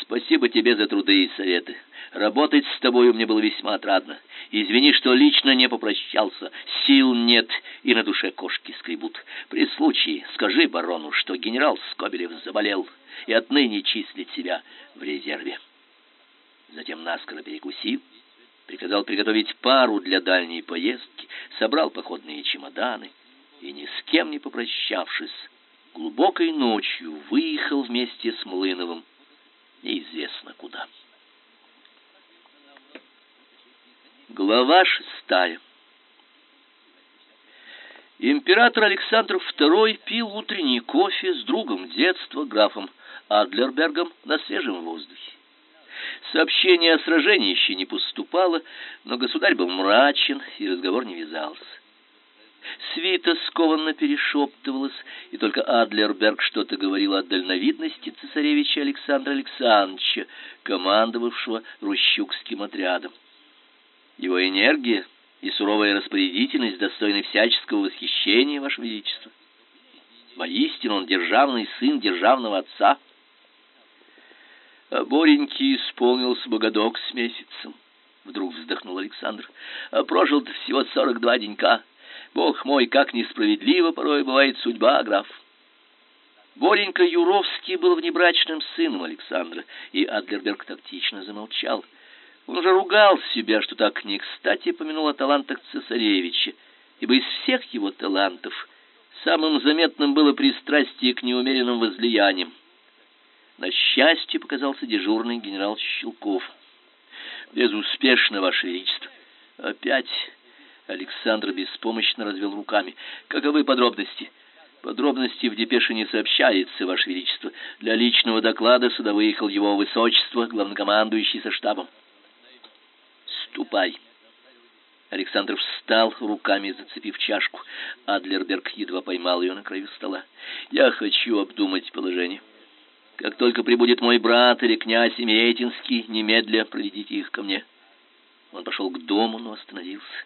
спасибо тебе за труды и советы. Работать с тобой мне было весьма отрадно. Извини, что лично не попрощался. Сил нет, и на душе кошки скребут. При случае скажи барону, что генерал Скобелев заболел и отныне числит себя в резерве. Затем наскоро перекусил приказал приготовить пару для дальней поездки, собрал походные чемоданы и, ни с кем не попрощавшись, глубокой ночью выехал вместе с Млыновым неизвестно куда. Глава шестая. Император Александр II пил утренний кофе с другом детства, графом Адлербергом, на свежем воздухе. Сообщение о сражении еще не поступало, но государь был мрачен, и разговор не вязался. Свита скованно перешептывалась, и только Адлерберг что-то говорил о дальновидности цесаревича Александра Александровича, командовавшего Рущукским отрядом. Его энергия и суровая распорядительность достойны всяческого восхищения, Ваше Величество. Воистину он державный сын державного отца — а Бореньке исполнился богодок с месяцем. Вдруг вздохнул Александр. А прожил-то всего сорок два денька. Бог мой, как несправедлива порой бывает судьба, граф. Боренька Юровский был внебрачным сыном Александра, и Адлерберг тактично замолчал. Он уже ругал себя, что так не кстати помянул о талантах цесаревича, ибо из всех его талантов самым заметным было пристрастие к неумеренным возлияниям. На счастье показался дежурный генерал Щелков. Безуспешно, ваше величество. Опять Александр беспомощно развел руками. Каковы подробности? Подробности в депеше не сообщается, ваше величество. Для личного доклада сюда выехал его высочество, главнокомандующий со штабом. Ступай. Александр встал, руками зацепив чашку. Адлерберг едва поймал ее на краю стола. Я хочу обдумать положение. Как только прибудет мой брат или князь Имеретинский, немедля проведите их ко мне. Он пошел к дому, но остановился.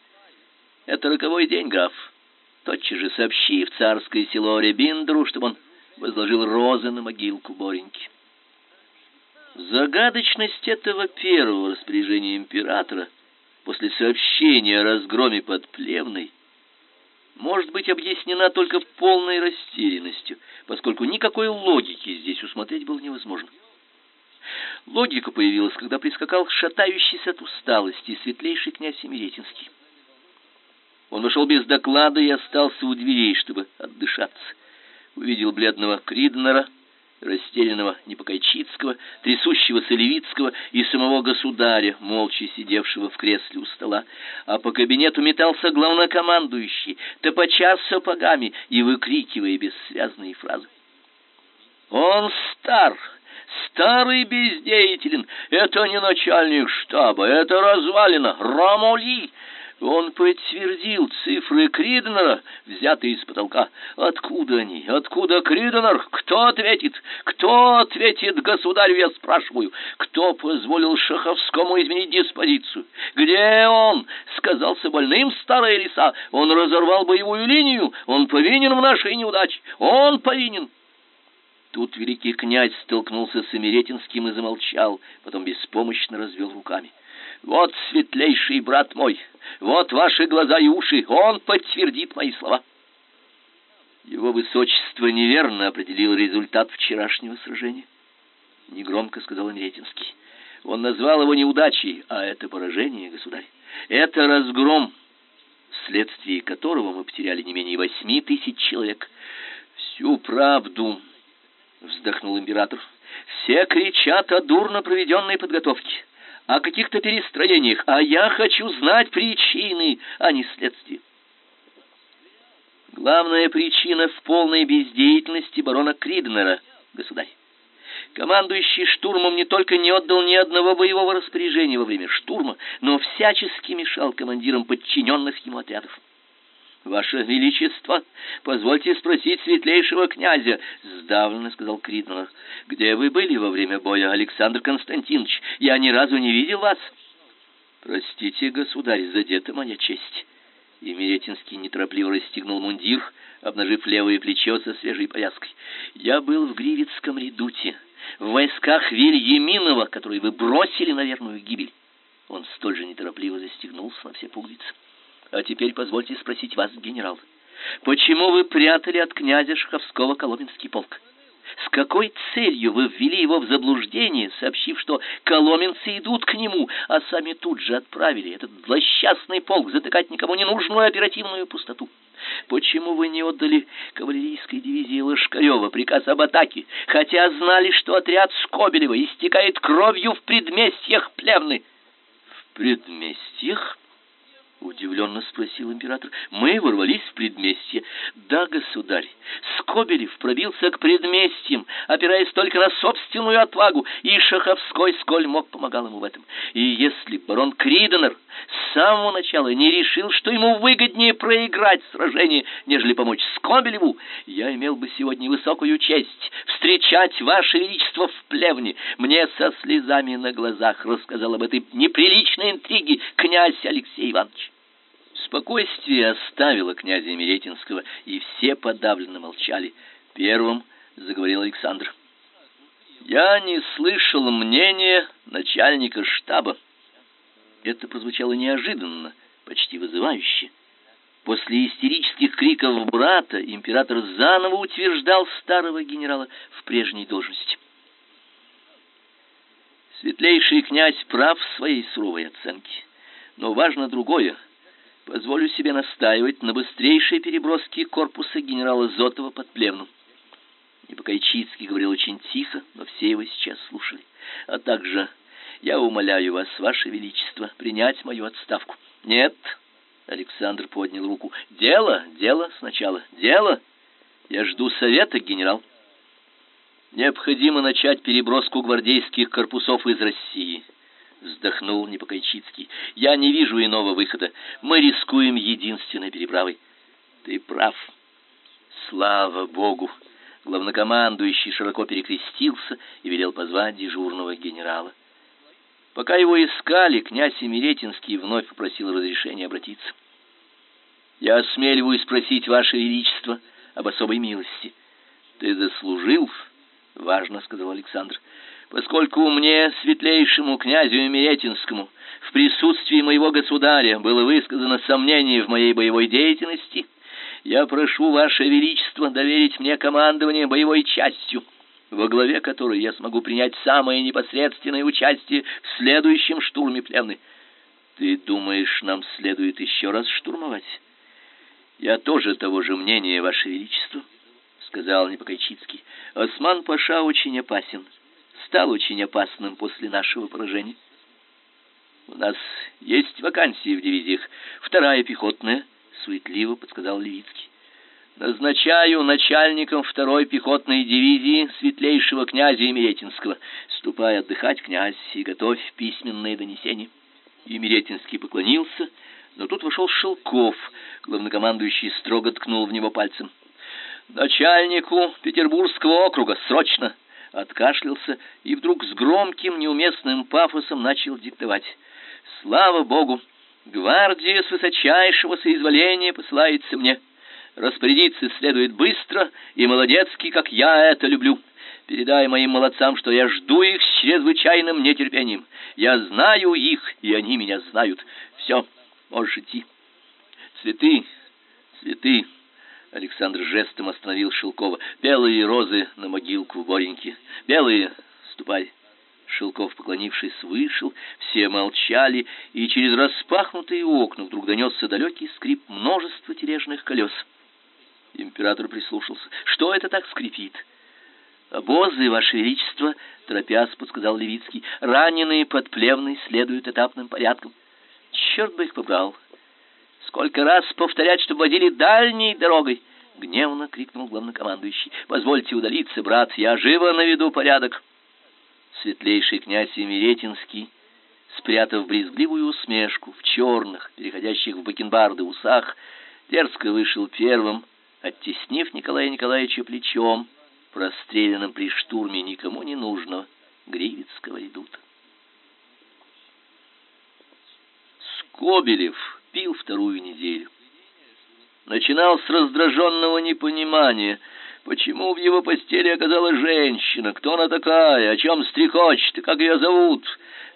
Это роковой день, граф. Тотчас же сообщи в царское село Ребиндеру, чтобы он возложил розы на могилку Бореньки. Загадочность этого первого распоряжения императора после сообщения о разгроме под Плевной может быть объяснена только полной растерянностью, поскольку никакой логики здесь усмотреть было невозможно. Логика появилась, когда прискакал шатающийся от усталости светлейший князь Семиретинский. Он вошел без доклада и остался у дверей, чтобы отдышаться. Увидел бледного Криднера, растерянного Непокайчицкого, трясущегося Левицкого и самого государя, молча сидевшего в кресле у стола, а по кабинету метался главнокомандующий, топоча сапогами и выкрикивая бессвязные фразы. «Он стар!» Старый бездеятелен. Это не начальник штаба, это развалина. Рамоли. Он подтвердил цифры Криденера, взятые из потолка. Откуда они? Откуда Криденер? Кто ответит? Кто ответит, государю, я спрашиваю? Кто позволил Шаховскому изменить диспозицию? Где он? Сказался больным старая лиса. Он разорвал боевую линию. Он повинен в нашей неудаче. Он повинен. Тут великий князь столкнулся с Эмеретинским и замолчал, потом беспомощно развел руками. Вот светлейший брат мой, вот ваши глаза и уши, он подтвердит мои слова. Его высочество неверно определил результат вчерашнего сражения, негромко сказал Эмеретинский. Он назвал его неудачей, а это поражение, государь. Это разгром, вследствие которого мы потеряли не менее восьми тысяч человек. Всю правду, вздохнул император. Все кричат о дурно проведенной подготовке о каких-то перестроениях, а я хочу знать причины, а не следствие. Главная причина в полной бездеятельности барона Криднера, государь. Командующий штурмом не только не отдал ни одного боевого распоряжения во время штурма, но всячески мешал командирам подчиненных ему отрядов. Ваше величество, позвольте спросить светлейшего князя, сдавленно сказал Криднер. Где вы были во время боя, Александр Константинович? Я ни разу не видел вас. Простите, государь, задета моя честь. И Миретинский неторопливо расстегнул мундир, обнажив левое плечо со свежей повязкой. Я был в Гривицком редуте, в войсках Вильяминова, которые вы бросили на верную гибель. Он столь же неторопливо застегнулся на все пуговицы. А теперь позвольте спросить вас, генерал, почему вы прятали от князя Шаховского Коломенский полк? С какой целью вы ввели его в заблуждение, сообщив, что коломенцы идут к нему, а сами тут же отправили этот злосчастный полк затыкать никому не нужную оперативную пустоту? Почему вы не отдали кавалерийской дивизии Лошкарева приказ об атаке, хотя знали, что отряд Скобелева истекает кровью в предместьях Плевны? В предместьях? Удивленно спросил император. Мы ворвались в предместье. Да, государь. Скобелев пробился к предместьям, опираясь только на собственную отвагу, и Шаховской сколь мог помогал ему в этом. И если барон Криденер с самого начала не решил, что ему выгоднее проиграть сражение, нежели помочь Скобелеву, я имел бы сегодня высокую честь встречать ваше величество в плевне. Мне со слезами на глазах рассказал об этой неприличной интриге князь Алексей Иванович. Спокойствие оставило князя Миретинского, и все подавленно молчали. Первым заговорил Александр. Я не слышал мнения начальника штаба. Это прозвучало неожиданно, почти вызывающе. После истерических криков брата император заново утверждал старого генерала в прежней должности. Светлейший князь прав в своей суровой оценке, но важно другое позволю себе настаивать на быстрейшей переброске корпуса генерала Зотова под Плевну. Непокайчицкий говорил очень тихо, но все его сейчас слушали. А также я умоляю вас, ваше величество, принять мою отставку. Нет, Александр поднял руку. Дело, дело сначала. Дело. Я жду совета, генерал. Необходимо начать переброску гвардейских корпусов из России вздохнул Непокайчицкий. Я не вижу иного выхода. Мы рискуем единственной переправой. Ты прав. Слава богу. Главнокомандующий широко перекрестился и велел позвать дежурного генерала. Пока его искали, князь Емеретинский вновь попросил разрешения обратиться. Я осмеливаюсь спросить ваше величество об особой милости. Ты заслужил, важно сказал Александр поскольку мне, светлейшему князю Миретинскому, в присутствии моего государя было высказано сомнение в моей боевой деятельности, я прошу ваше величество доверить мне командование боевой частью, во главе которой я смогу принять самое непосредственное участие в следующем штурме Плевны. Ты думаешь, нам следует еще раз штурмовать? Я тоже того же мнения, ваше величество. сказал Непокайчицкий. Осман Паша очень опасен. Стал очень опасным после нашего поражения. У нас есть вакансии в дивизиях. Вторая пехотная, суетливо подсказал Левицкий. Назначаю начальником второй пехотной дивизии светлейшего князя Емеретинского. Ступай отдыхать, князь, и готовь письменные донесения. Емеретинский поклонился, но тут вошел Шелков. Главнокомандующий строго ткнул в него пальцем. Начальнику Петербургского округа срочно откашлялся и вдруг с громким неуместным пафосом начал диктовать. Слава богу, гвардия с высочайшего соизволения посылается мне. Распорядиться следует быстро и молодецки, как я это люблю. Передай моим молодцам, что я жду их с чрезвычайным нетерпением. Я знаю их, и они меня знают. Все, можешь идти. Цветы, цветы. Александр жестом остановил Шелкова. Белые розы на могилку Бореньки. Белые, ступай. Шелков, поклонившись, вышел, все молчали, и через распахнутые окна вдруг донесся далекий скрип множества тележных колес. Император прислушался. Что это так скрипит? Обозы, ваше величество, торопясь, подсказал Левицкий. Раненые под Плевной следуют этапным порядком. Черт бы их побрал. Сколько раз повторять, чтобы водили дальней дорогой, гневно крикнул главнокомандующий. Позвольте удалиться, брат, я живо наведу порядок. Светлейший князь Емеретинский, спрятав брезгливую усмешку в черных, переходящих в бакенбарды усах, дерзко вышел первым оттеснив Николая Николаевича плечом, простреленным при штурме никому не нужного Гривицкого редута. Скобелев пил вторую неделю. Начинал с раздраженного непонимания, почему в его постели оказалась женщина, кто она такая, о чем стрекочет как ее зовут.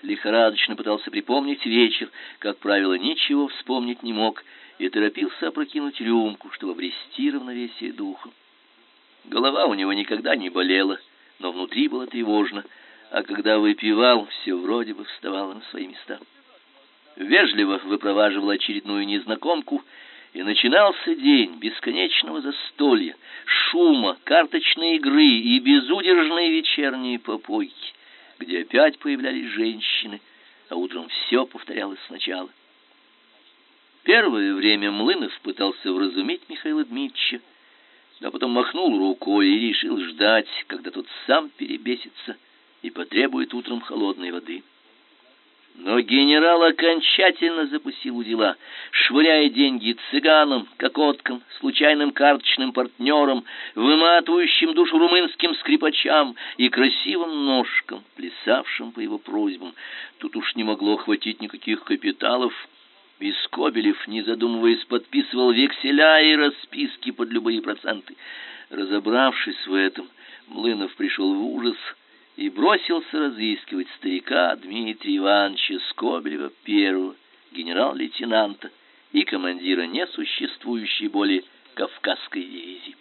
Лихорадочно пытался припомнить вечер, как правило, ничего вспомнить не мог — и торопился опрокинуть рюмку, чтобы обрести равновесие духа. Голова у него никогда не болела, но внутри было тревожно, а когда выпивал, все вроде бы вставало на свои места. Вежливо выпроваживал очередную незнакомку, и начинался день бесконечного застолья, шума, карточной игры и безудержной вечерней попойки, где опять появлялись женщины, а утром все повторялось сначала. Первое время Млынов пытался вразумить Михаила Дмитрича, а потом махнул рукой и решил ждать, когда тот сам перебесится и потребует утром холодной воды. Но генерал окончательно запустил дела, швыряя деньги цыганам, кокоткам, случайным карточным партнерам, выматывающим душу румынским скрипачам и красивым ножкам, плясавшим по его просьбам. Тут уж не могло хватить никаких капиталов, и не задумываясь, подписывал векселя и расписки под любые проценты. Разобравшись в этом, Млынов пришел в ужас и бросился разыскивать старика Дмитрия Ивановича Скобелева первого, генерал-лейтенанта и командира несуществующей более Кавказской дивизии.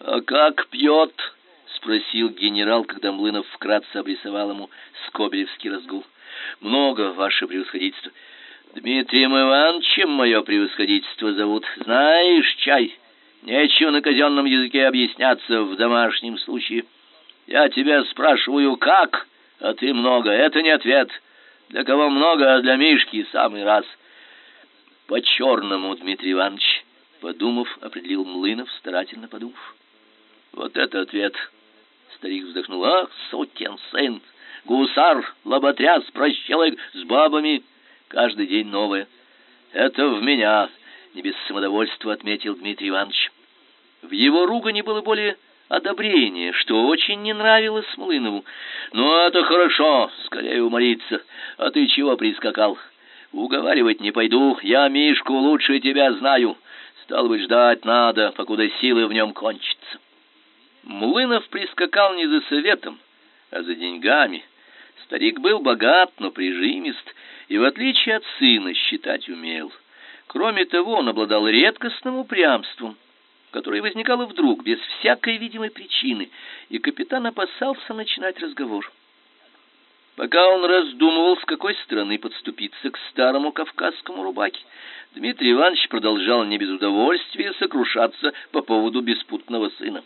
«А как пьет?» — спросил генерал, когда Млынов вкратце обрисовал ему Скобелевский разгул. «Много, ваше превосходительство». Дмитрием Ивановичем мое превосходительство зовут. Знаешь, чай, нечего на казенном языке объясняться в домашнем случае. Я тебя спрашиваю, как, а ты много. Это не ответ. Для кого много, а для Мишки самый раз. По-черному, Дмитрий Иванович, подумав, определил Млынов, старательно подумав. Вот это ответ. Старик вздохнул. Ах, сукин сын, гусар, лоботряс, прощелык с бабами каждый день новое. Это в меня, не без самодовольства отметил Дмитрий Иванович. В его ругани было более одобрение, что очень не нравилось Смолынову. «Ну, это хорошо, скорее умориться. А ты чего прискакал? Уговаривать не пойду, я Мишку лучше тебя знаю. Стало быть, ждать надо, покуда силы в нем кончатся». Млынов прискакал не за советом, а за деньгами. Старик был богат, но прижимист, и в отличие от сына считать умел. Кроме того, он обладал редкостным упрямством, которое возникало вдруг, без всякой видимой причины, и капитан опасался начинать разговор. Пока он раздумывал, с какой стороны подступиться к старому кавказскому рубаке, Дмитрий Иванович продолжал не без удовольствия сокрушаться по поводу беспутного сына.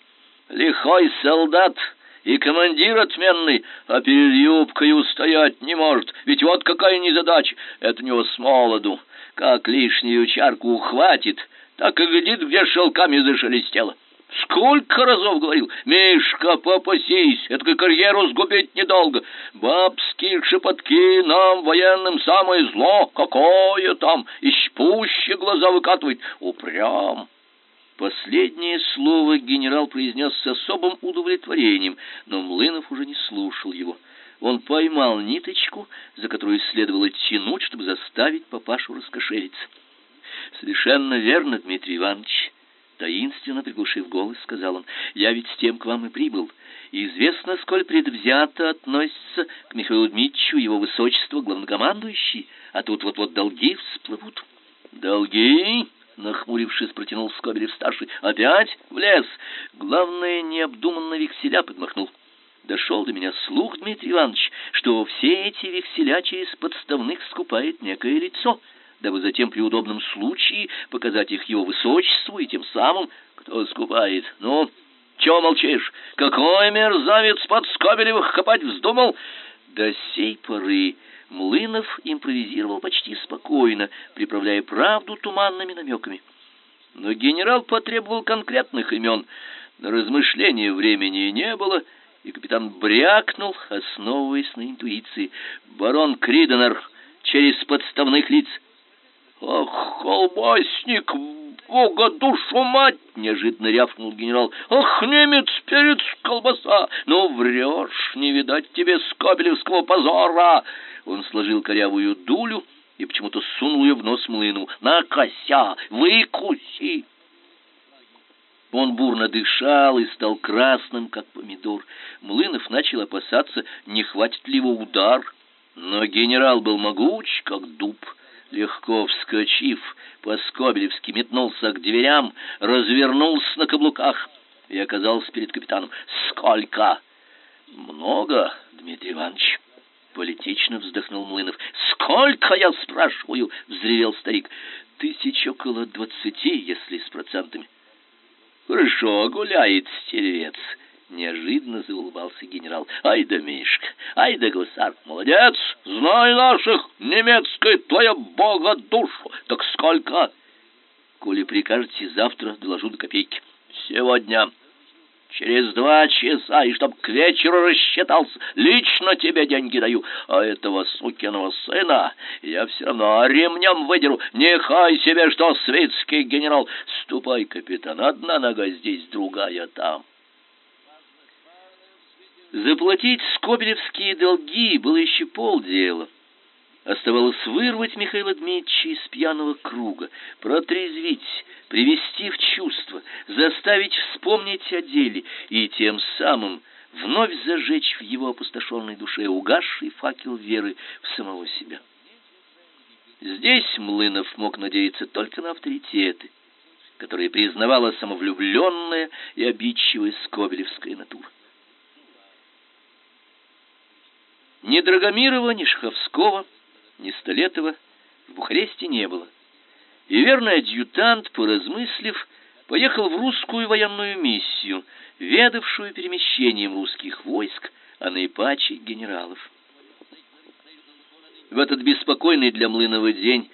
«Лихой солдат!» и командир отменный, а перед юбкой устоять не может. Ведь вот какая незадача, это у него с молоду. Как лишнюю чарку ухватит, так и глядит, где шелками зашелестело. Сколько разов говорил, Мишка, попасись, эту карьеру сгубить недолго. Бабские шепотки нам, военным, самое зло. Какое там, еще пуще глаза выкатывает. Упрям. Последнее слово генерал произнес с особым удовлетворением, но Млынов уже не слушал его. Он поймал ниточку, за которую следовало тянуть, чтобы заставить папашу раскошелиться. Совершенно верно, Дмитрий Иванович, таинственно приглушив голос, сказал он. Я ведь с тем к вам и прибыл. И известно, сколь предвзято относится к Михаилу Дмитриевичу его высочество главнокомандующий, а тут вот-вот долги всплывут. Долги? нахмурившись, протянул Скобелев старший. Опять в лес. Главное, необдуманно векселя подмахнул. Дошел до меня слух, Дмитрий Иванович, что все эти векселя через подставных скупает некое лицо, дабы затем при удобном случае показать их его высочеству и тем самым, кто скупает. Ну, чего молчишь? Какой мерзавец под Скобелевых копать вздумал? До сей поры Млынов импровизировал почти спокойно, приправляя правду туманными намеками. Но генерал потребовал конкретных имен. На размышления времени не было, и капитан брякнул, основываясь на интуиции. Барон Криденер через подставных лиц. «Ах, колбасник, бога душу мать!» — неожиданно рявкнул генерал. «Ах, немец, перец, колбаса! Ну, врешь, не видать тебе скобелевского позора!» Он сложил корявую дулю и почему-то сунул ее в нос млыну. «На, кося, выкуси!» Он бурно дышал и стал красным, как помидор. Млынов начал опасаться, не хватит ли его удар. Но генерал был могуч, как дуб. Легко вскочив, по-скобелевски метнулся к дверям, развернулся на каблуках и оказался перед капитаном. «Сколько?» «Много, Дмитрий Иванович». Политично вздохнул Млынов. «Сколько, я спрашиваю?» — взревел старик. «Тысяч около двадцати, если с процентами». «Хорошо, гуляет стервец». Неожиданно заулыбался генерал. «Ай да Мишка, ай да гусар, молодец! Знай наших, немецкой твоя бога душу! Так сколько?» «Коли прикажете, завтра доложу до копейки». «Сегодня». Через два часа, и чтоб к вечеру рассчитался, лично тебе деньги даю. А этого сукиного сына я все равно ремнем выдеру. Нехай себе что, светский генерал. Ступай, капитан, одна нога здесь, другая там. Заплатить скобелевские долги было еще полдела. Оставалось вырвать Михаила Дмитриевича из пьяного круга, протрезвить, привести в чувство, заставить вспомнить о деле и тем самым вновь зажечь в его опустошенной душе угасший факел веры в самого себя. Здесь Млынов мог надеяться только на авторитеты, которые признавала самовлюбленная и обидчивая скобелевская натура. Ни Драгомирова, ни Шаховского ни Столетова в Бухаресте не было. И верный адъютант, поразмыслив, поехал в русскую военную миссию, ведавшую перемещением русских войск, а наипаче генералов. В этот беспокойный для Млынова день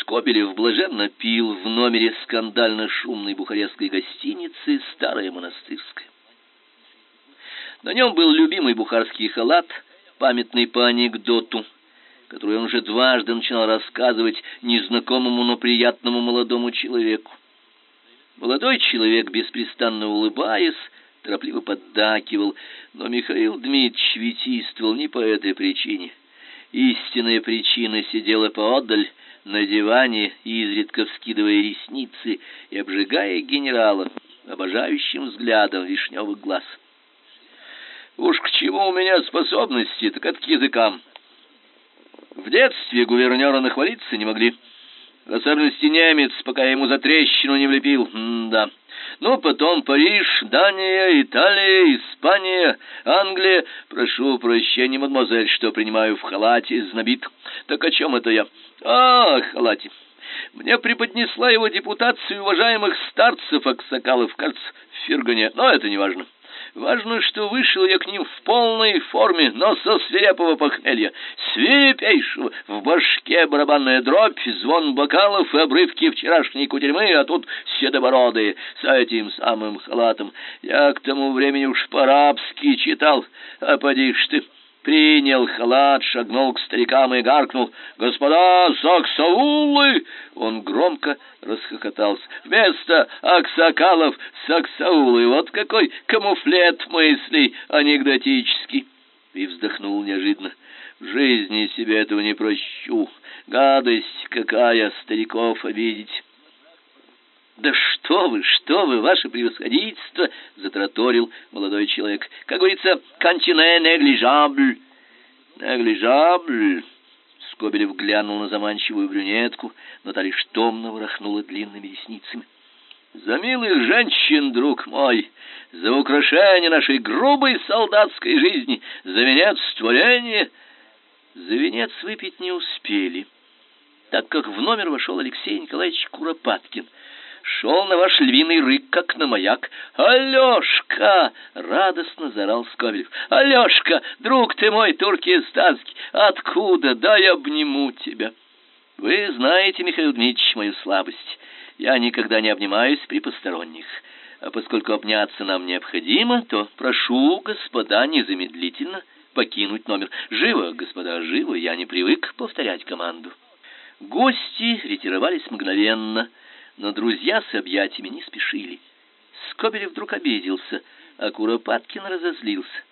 Скобелев блаженно пил в номере скандально шумной бухарестской гостиницы «Старая монастырская». На нем был любимый бухарский халат, памятный по анекдоту, которую он уже дважды начинал рассказывать незнакомому, но приятному молодому человеку. Молодой человек, беспрестанно улыбаясь, торопливо поддакивал, но Михаил Дмитриевич витийствовал не по этой причине. Истинная причина сидела поодаль, на диване, изредка вскидывая ресницы и обжигая генерала обожающим взглядом вишневых глаз. «Уж к чему у меня способности, так это к языкам. В детстве гувернера нахвалиться не могли. В особенности немец, пока я ему за трещину не влепил. М да. Ну, потом Париж, Дания, Италия, Испания, Англия. Прошу прощения, мадемуазель, что принимаю в халате знобит. Так о чем это я? А, халате. Мне преподнесла его депутацию уважаемых старцев Аксакалов, кажется, в Фергане, но это не важно. Важно, что вышел я к ним в полной форме, но со свирепого похмелья, свирепейшего, в башке барабанная дробь, звон бокалов и обрывки вчерашней кутерьмы, а тут седобородые с этим самым халатом. Я к тому времени уж по-арабски читал, а поди ж ты принял халат, шагнул к старикам и гаркнул «Господа Саксаулы!» Он громко расхохотался. «Вместо Аксакалов Саксаулы! Вот какой камуфлет мыслей анекдотический!» И вздохнул неожиданно. «В жизни себе этого не прощу. Гадость какая стариков обидеть!» Да что вы, что вы, ваше превосходительство, затраторил молодой человек. Как говорится, кантине неглижабль. Неглижабль. Скобелев глянул на заманчивую брюнетку, но та лишь томно ворохнула длинными ресницами. За милых женщин, друг мой, за украшение нашей грубой солдатской жизни, за венец творения. За венец выпить не успели, так как в номер вошел Алексей Николаевич Куропаткин — шел на ваш львиный рык, как на маяк. «Алешка!» — радостно заорал Скобелев. «Алешка, друг ты мой туркестанский, откуда? Дай обниму тебя!» «Вы знаете, Михаил Дмитриевич, мою слабость. Я никогда не обнимаюсь при посторонних. А поскольку обняться нам необходимо, то прошу, господа, незамедлительно покинуть номер. Живо, господа, живо, я не привык повторять команду». Гости ретировались мгновенно — но друзья с объятиями не спешили. Скобелев вдруг обиделся, а Куропаткин разозлился.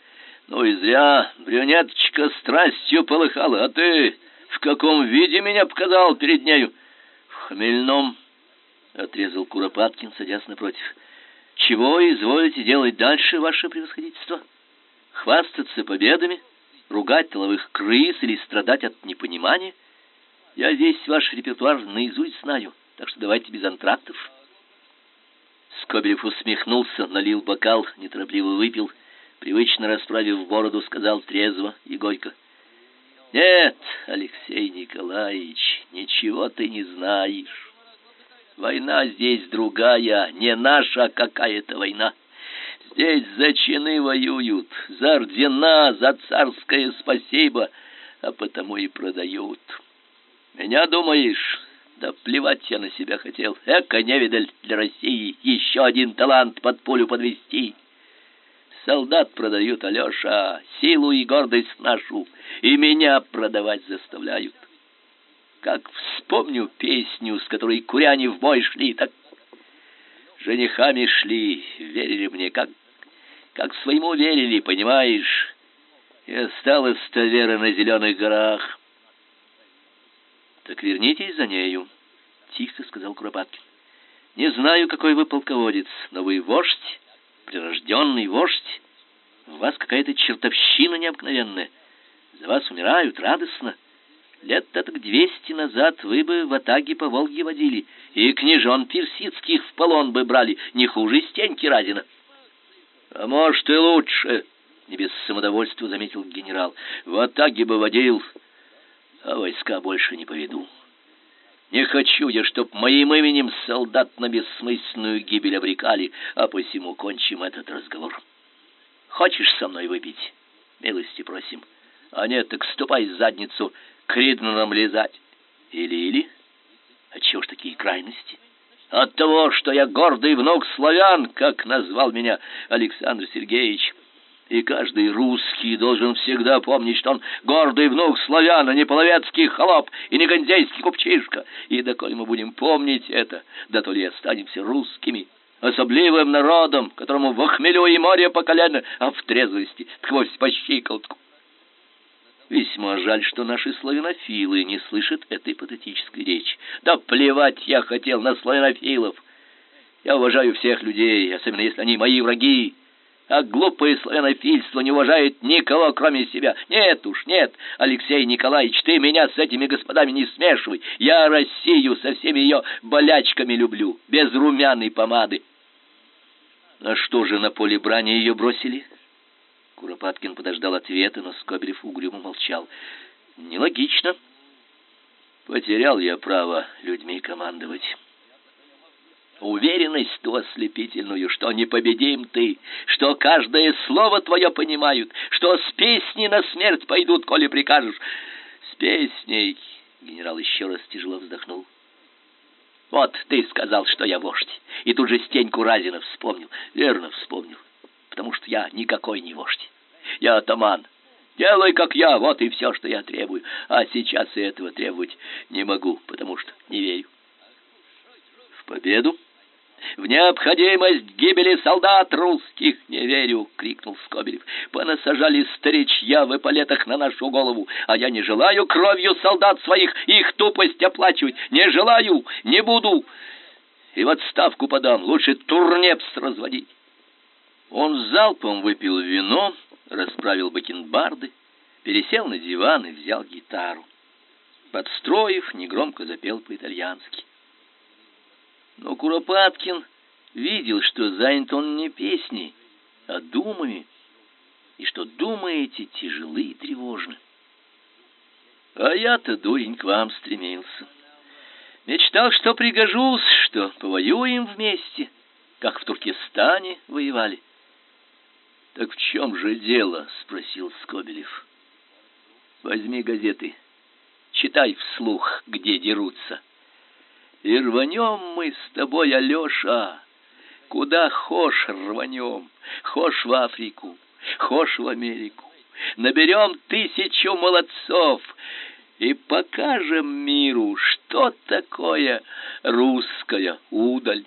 «Ну и зря брюнеточка страстью полыхала, а ты в каком виде меня показал перед нею?» «В хмельном», — отрезал Куропаткин, садясь напротив. «Чего изволите делать дальше, ваше превосходительство? Хвастаться победами, ругать тыловых крыс или страдать от непонимания? Я весь ваш репертуар наизусть знаю» так что давайте без антрактов. Скобелев усмехнулся, налил бокал, неторопливо выпил, привычно расправив бороду, сказал трезво и горько. Нет, Алексей Николаевич, ничего ты не знаешь. Война здесь другая, не наша какая-то война. Здесь за чины воюют, за ордена, за царское спасибо, а потому и продают. Меня, думаешь, да плевать я на себя хотел. Эка невидаль для России. Еще один талант под пулю подвести. Солдат продают, Алеша, силу и гордость нашу, и меня продавать заставляют. Как вспомню песню, с которой куряне в бой шли, так женихами шли, верили мне, как, как своему верили, понимаешь? И осталась-то вера на зеленых горах. Так вернитесь за нею, тихо сказал Куропаткин. Не знаю, какой вы полководец, но вы вождь, прирожденный вождь. У вас какая-то чертовщина необыкновенная. За вас умирают радостно. Лет так двести назад вы бы в атаге по Волге водили, и княжон персидских в полон бы брали, не хуже Стеньки Разина. А может и лучше, не без самодовольства заметил генерал. В атаге бы водил, а войска больше не поведу. Не хочу я, чтоб моим именем солдат на бессмысленную гибель обрекали, а посему кончим этот разговор. Хочешь со мной выпить? Милости просим. А нет, так ступай задницу к Ридманам лизать. Или-или? А чего ж такие крайности? От того, что я гордый внук славян, как назвал меня Александр Сергеевич, и каждый русский должен всегда помнить, что он гордый внук славян, а не половецкий холоп и не гандейский купчишка. И доколе мы будем помнить это, да то ли останемся русскими, особливым народом, которому в хмелю и море по колено, а в трезвости сквозь по щиколотку. Весьма жаль, что наши славянофилы не слышат этой патетической речи. Да плевать я хотел на славянофилов. Я уважаю всех людей, особенно если они мои враги а глупое славянофильство не уважает никого, кроме себя. Нет уж, нет, Алексей Николаевич, ты меня с этими господами не смешивай. Я Россию со всеми ее болячками люблю, без румяной помады. А что же на поле брани ее бросили? Куропаткин подождал ответа, но Скобелев угрюмо молчал. Нелогично. Потерял я право людьми командовать. Уверенность ту ослепительную, что непобедим ты, что каждое слово твое понимают, что с песни на смерть пойдут, коли прикажешь. С песней, генерал еще раз тяжело вздохнул. Вот ты сказал, что я вождь, и тут же Стеньку Разина вспомнил. Верно вспомнил, потому что я никакой не вождь. Я атаман, Делай, как я, вот и все, что я требую. А сейчас и этого требовать не могу, потому что не верю. В победу? В необходимость гибели солдат русских не верю, крикнул Скобелев. Понасажали старичья в эполетах на нашу голову, а я не желаю кровью солдат своих их тупость оплачивать. Не желаю, не буду. И в отставку подам, лучше турнепс разводить. Он залпом выпил вино, расправил бакенбарды, пересел на диван и взял гитару. Подстроив, негромко запел по-итальянски. Но Куропаткин видел, что занят он не песней, а думами, и что думы эти тяжелы и тревожны. А я-то, дурень, к вам стремился. Мечтал, что пригожусь, что повоюем вместе, как в Туркестане воевали. Так в чем же дело, спросил Скобелев. Возьми газеты, читай вслух, где дерутся. И рванем мы с тобой, Алёша, куда хошь рванем, хошь в Африку, хошь в Америку. Наберем тысячу молодцов и покажем миру, что такое русская удаль.